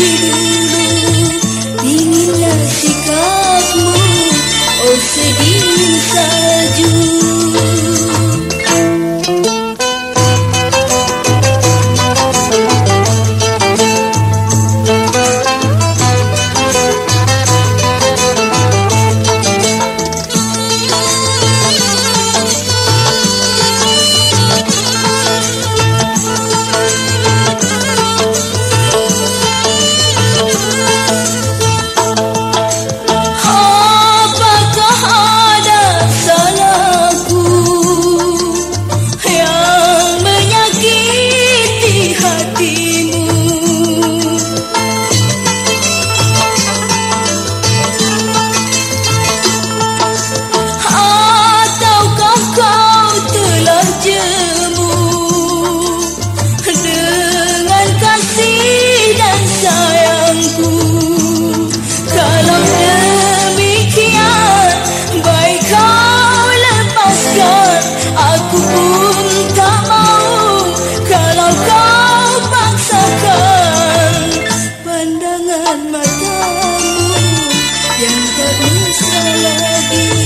Thank you. Sepatah pun kata kau ucapkan